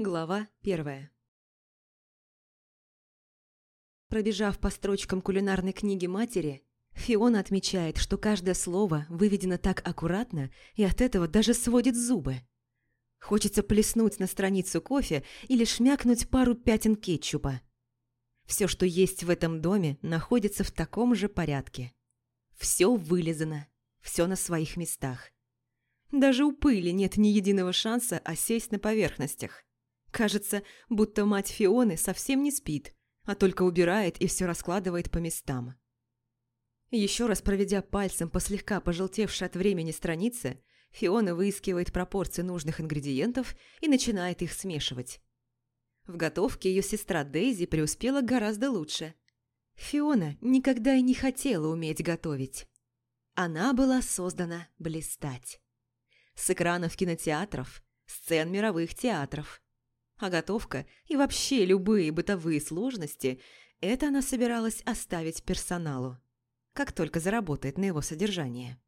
Глава первая Пробежав по строчкам кулинарной книги матери, Фиона отмечает, что каждое слово выведено так аккуратно и от этого даже сводит зубы. Хочется плеснуть на страницу кофе или шмякнуть пару пятен кетчупа. Все, что есть в этом доме, находится в таком же порядке. Все вылизано, все на своих местах. Даже у пыли нет ни единого шанса осесть на поверхностях. Кажется, будто мать Фионы совсем не спит, а только убирает и все раскладывает по местам. Еще раз проведя пальцем по слегка пожелтевшей от времени странице, Фиона выискивает пропорции нужных ингредиентов и начинает их смешивать. В готовке ее сестра Дейзи преуспела гораздо лучше. Фиона никогда и не хотела уметь готовить. Она была создана блистать. С экранов кинотеатров, сцен мировых театров – а готовка и вообще любые бытовые сложности – это она собиралась оставить персоналу, как только заработает на его содержание.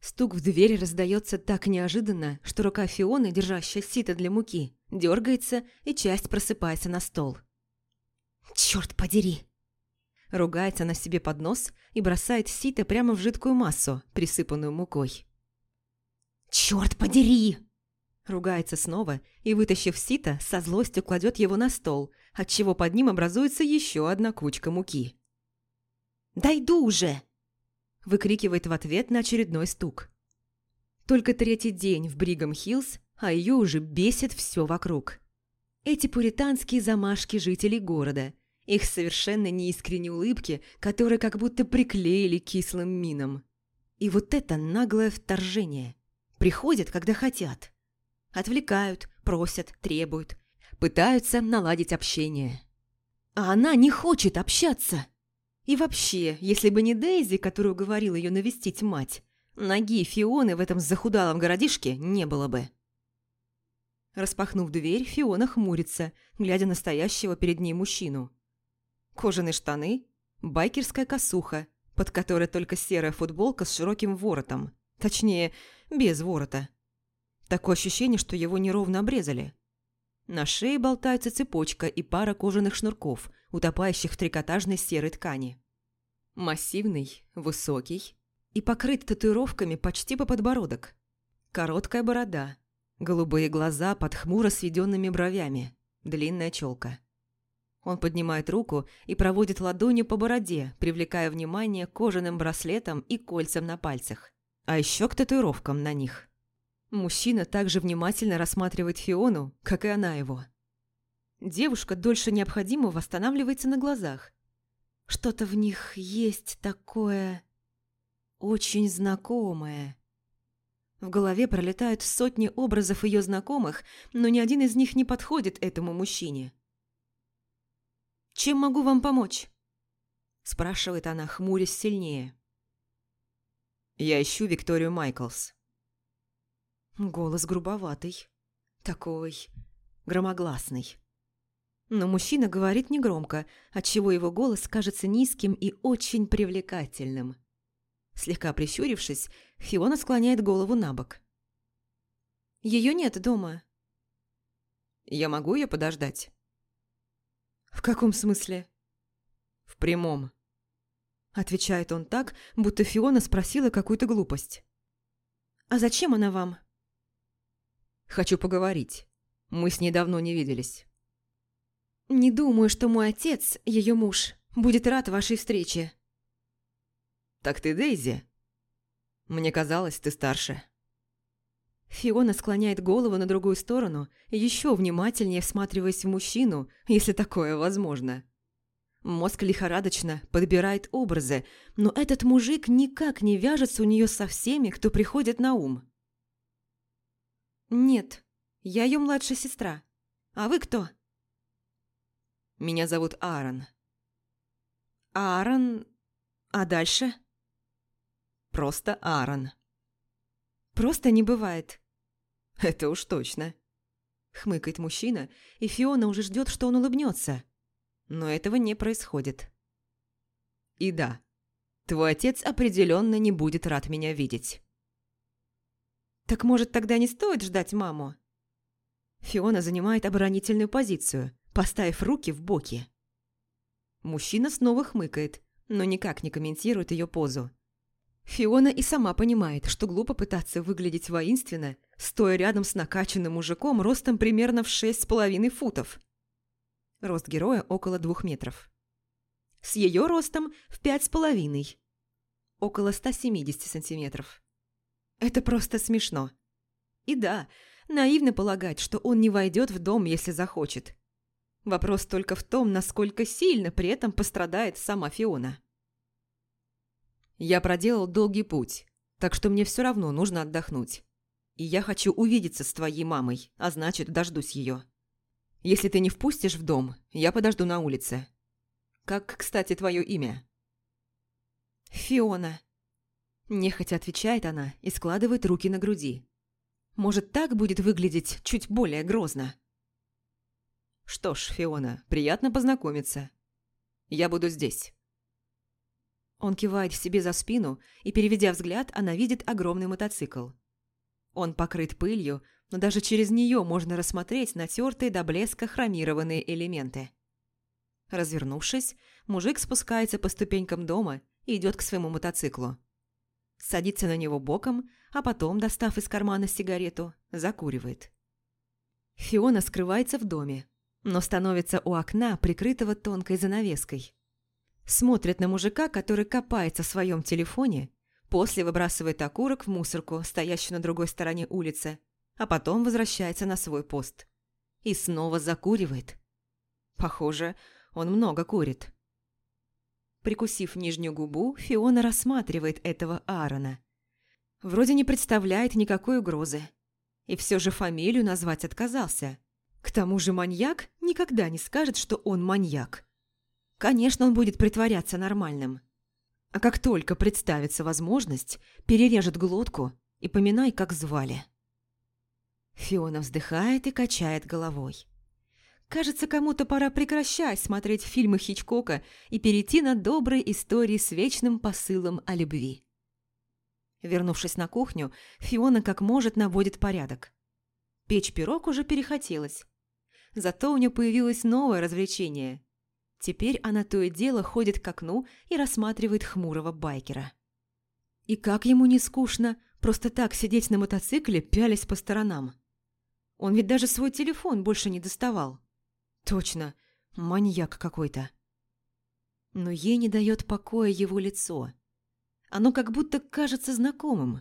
Стук в дверь раздается так неожиданно, что рука Фионы, держащая сито для муки, дергается и часть просыпается на стол. «Черт подери!» Ругается она себе под нос и бросает сито прямо в жидкую массу, присыпанную мукой. «Черт подери!» Ругается снова и, вытащив сито, со злостью кладет его на стол, отчего под ним образуется еще одна кучка муки. «Дойду уже!» выкрикивает в ответ на очередной стук. Только третий день в Бригам-Хиллз, а ее уже бесит все вокруг. Эти пуританские замашки жителей города, их совершенно неискренние улыбки, которые как будто приклеили кислым мином. И вот это наглое вторжение. Приходят, когда хотят. Отвлекают, просят, требуют. Пытаются наладить общение. А она не хочет общаться. И вообще, если бы не Дейзи, которую говорила ее навестить мать, ноги Фионы в этом захудалом городишке не было бы. Распахнув дверь, Фиона хмурится, глядя на стоящего перед ней мужчину. Кожаные штаны, байкерская косуха, под которой только серая футболка с широким воротом. Точнее, без ворота. Такое ощущение, что его неровно обрезали. На шее болтается цепочка и пара кожаных шнурков, утопающих в трикотажной серой ткани. Массивный, высокий и покрыт татуировками почти по подбородок. Короткая борода, голубые глаза под хмуро сведенными бровями, длинная челка. Он поднимает руку и проводит ладонью по бороде, привлекая внимание кожаным браслетом и кольцам на пальцах, а еще к татуировкам на них. Мужчина также внимательно рассматривает Фиону, как и она его. Девушка дольше необходимого восстанавливается на глазах. Что-то в них есть такое... очень знакомое. В голове пролетают сотни образов ее знакомых, но ни один из них не подходит этому мужчине. «Чем могу вам помочь?» спрашивает она, хмурясь сильнее. «Я ищу Викторию Майклс», Голос грубоватый. Такой громогласный. Но мужчина говорит негромко, отчего его голос кажется низким и очень привлекательным. Слегка прищурившись, Фиона склоняет голову на бок. Ее нет дома. Я могу ее подождать? В каком смысле? В прямом. Отвечает он так, будто Фиона спросила какую-то глупость. А зачем она вам? Хочу поговорить. Мы с ней давно не виделись». «Не думаю, что мой отец, ее муж, будет рад вашей встрече». «Так ты Дейзи?» «Мне казалось, ты старше». Фиона склоняет голову на другую сторону, еще внимательнее всматриваясь в мужчину, если такое возможно. Мозг лихорадочно подбирает образы, но этот мужик никак не вяжется у нее со всеми, кто приходит на ум. «Нет, я ее младшая сестра. А вы кто?» «Меня зовут Аарон». «Аарон... А дальше?» «Просто Аарон». «Просто не бывает». «Это уж точно», — хмыкает мужчина, и Фиона уже ждет, что он улыбнется. Но этого не происходит. «И да, твой отец определенно не будет рад меня видеть». «Так, может, тогда не стоит ждать маму?» Фиона занимает оборонительную позицию, поставив руки в боки. Мужчина снова хмыкает, но никак не комментирует ее позу. Фиона и сама понимает, что глупо пытаться выглядеть воинственно, стоя рядом с накачанным мужиком ростом примерно в шесть с половиной футов. Рост героя около двух метров. С ее ростом в пять с половиной. Около 170 сантиметров. Это просто смешно. И да, наивно полагать, что он не войдет в дом, если захочет. Вопрос только в том, насколько сильно при этом пострадает сама Фиона. Я проделал долгий путь, так что мне все равно нужно отдохнуть. И я хочу увидеться с твоей мамой, а значит, дождусь ее. Если ты не впустишь в дом, я подожду на улице. Как, кстати, твое имя? Фиона. Нехотя отвечает она и складывает руки на груди. Может, так будет выглядеть чуть более грозно. Что ж, Фиона, приятно познакомиться. Я буду здесь. Он кивает себе за спину, и, переведя взгляд, она видит огромный мотоцикл. Он покрыт пылью, но даже через нее можно рассмотреть натертые до блеска хромированные элементы. Развернувшись, мужик спускается по ступенькам дома и идет к своему мотоциклу. Садится на него боком, а потом, достав из кармана сигарету, закуривает. Фиона скрывается в доме, но становится у окна, прикрытого тонкой занавеской. Смотрит на мужика, который копается в своем телефоне, после выбрасывает окурок в мусорку, стоящую на другой стороне улицы, а потом возвращается на свой пост. И снова закуривает. Похоже, он много курит. Прикусив нижнюю губу, Фиона рассматривает этого Аарона. Вроде не представляет никакой угрозы. И все же фамилию назвать отказался. К тому же маньяк никогда не скажет, что он маньяк. Конечно, он будет притворяться нормальным. А как только представится возможность, перережет глотку и поминай, как звали. Фиона вздыхает и качает головой. Кажется, кому-то пора прекращать смотреть фильмы Хичкока и перейти на добрые истории с вечным посылом о любви. Вернувшись на кухню, Фиона как может наводит порядок. Печь пирог уже перехотелось. Зато у нее появилось новое развлечение Теперь она то и дело ходит к окну и рассматривает хмурого байкера. И как ему не скучно просто так сидеть на мотоцикле, пялясь по сторонам. Он ведь даже свой телефон больше не доставал. Точно, маньяк какой-то. Но ей не дает покоя его лицо. Оно как будто кажется знакомым.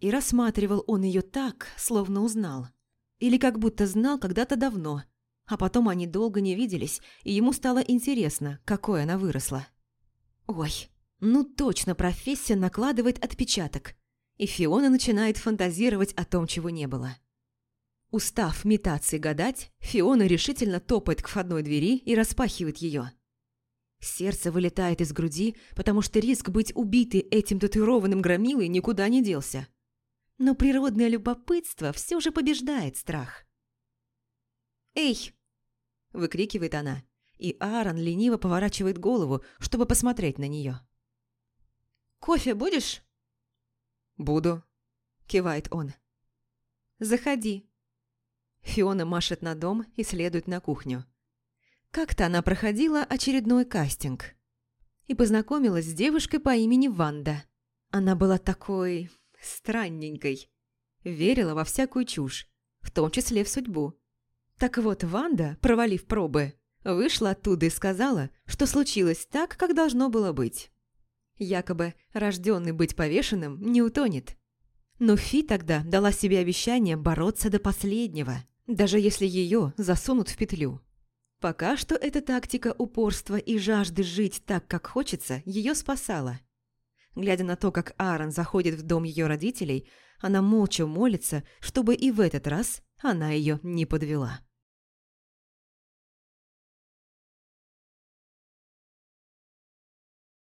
И рассматривал он ее так, словно узнал. Или как будто знал когда-то давно – а потом они долго не виделись, и ему стало интересно, какой она выросла. Ой, ну точно профессия накладывает отпечаток. И Фиона начинает фантазировать о том, чего не было. Устав метаться и гадать, Фиона решительно топает к входной двери и распахивает ее. Сердце вылетает из груди, потому что риск быть убитой этим татуированным громилой никуда не делся. Но природное любопытство все же побеждает страх. «Эй!» – выкрикивает она, и Аарон лениво поворачивает голову, чтобы посмотреть на нее. «Кофе будешь?» «Буду», – кивает он. «Заходи». Фиона машет на дом и следует на кухню. Как-то она проходила очередной кастинг и познакомилась с девушкой по имени Ванда. Она была такой... странненькой. Верила во всякую чушь, в том числе в судьбу. Так вот, Ванда, провалив пробы, вышла оттуда и сказала, что случилось так, как должно было быть. Якобы рожденный быть повешенным не утонет. Но Фи тогда дала себе обещание бороться до последнего, даже если ее засунут в петлю. Пока что эта тактика упорства и жажды жить так, как хочется, ее спасала. Глядя на то, как Аарон заходит в дом ее родителей, она молча молится, чтобы и в этот раз она ее не подвела.